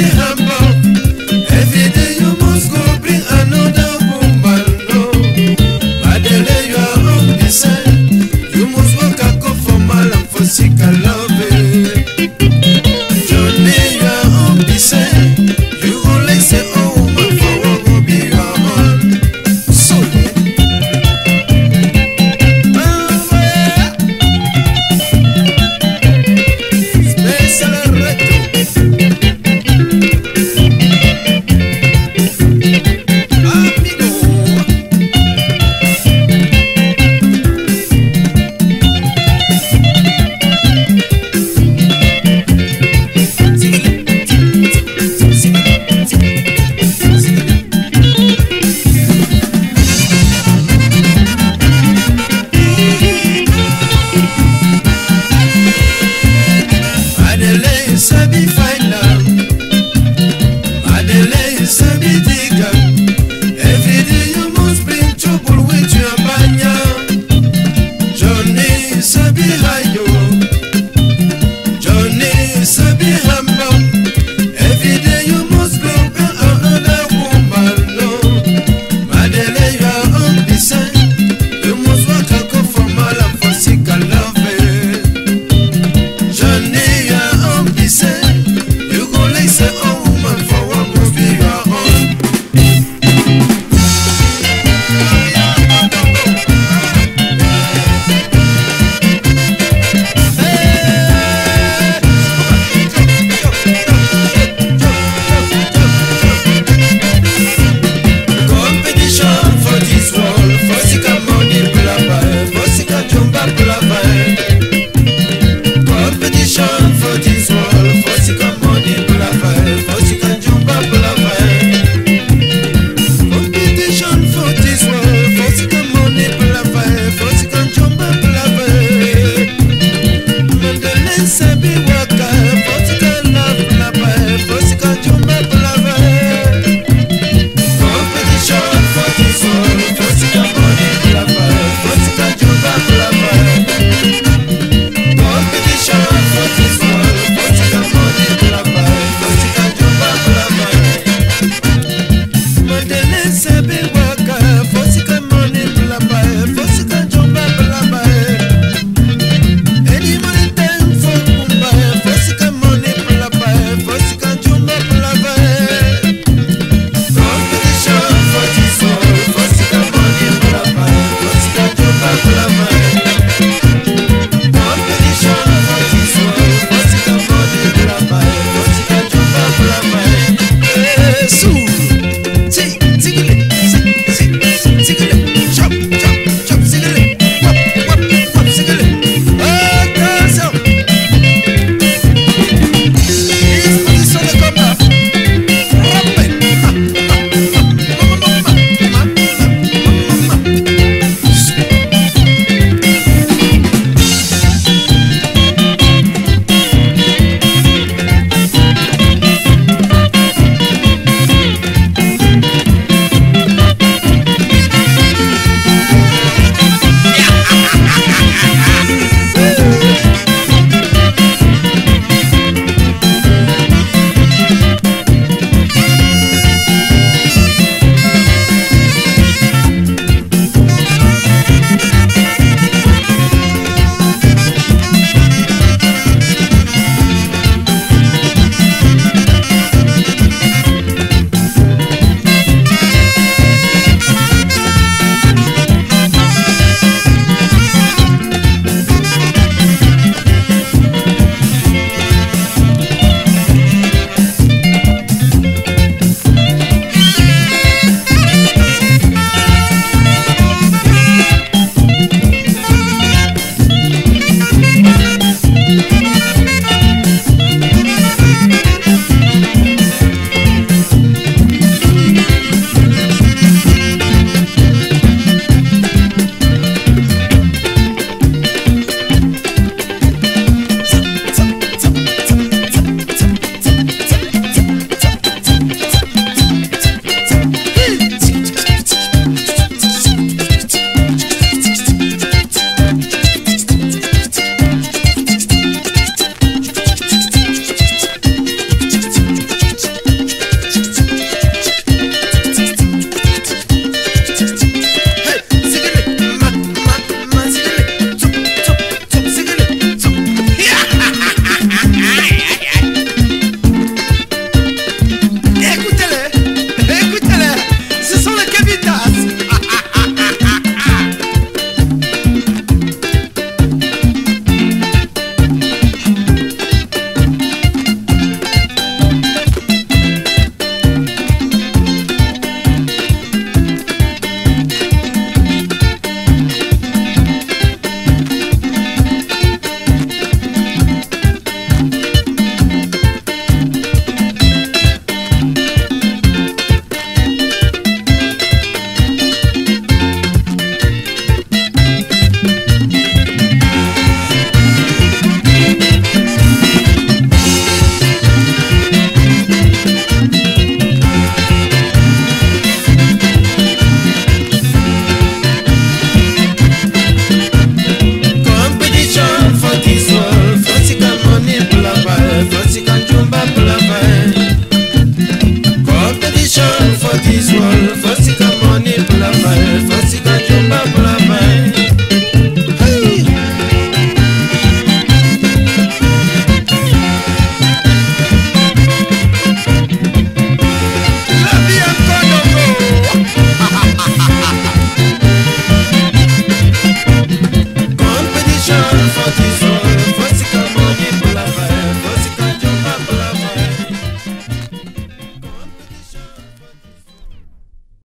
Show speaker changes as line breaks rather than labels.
Johnny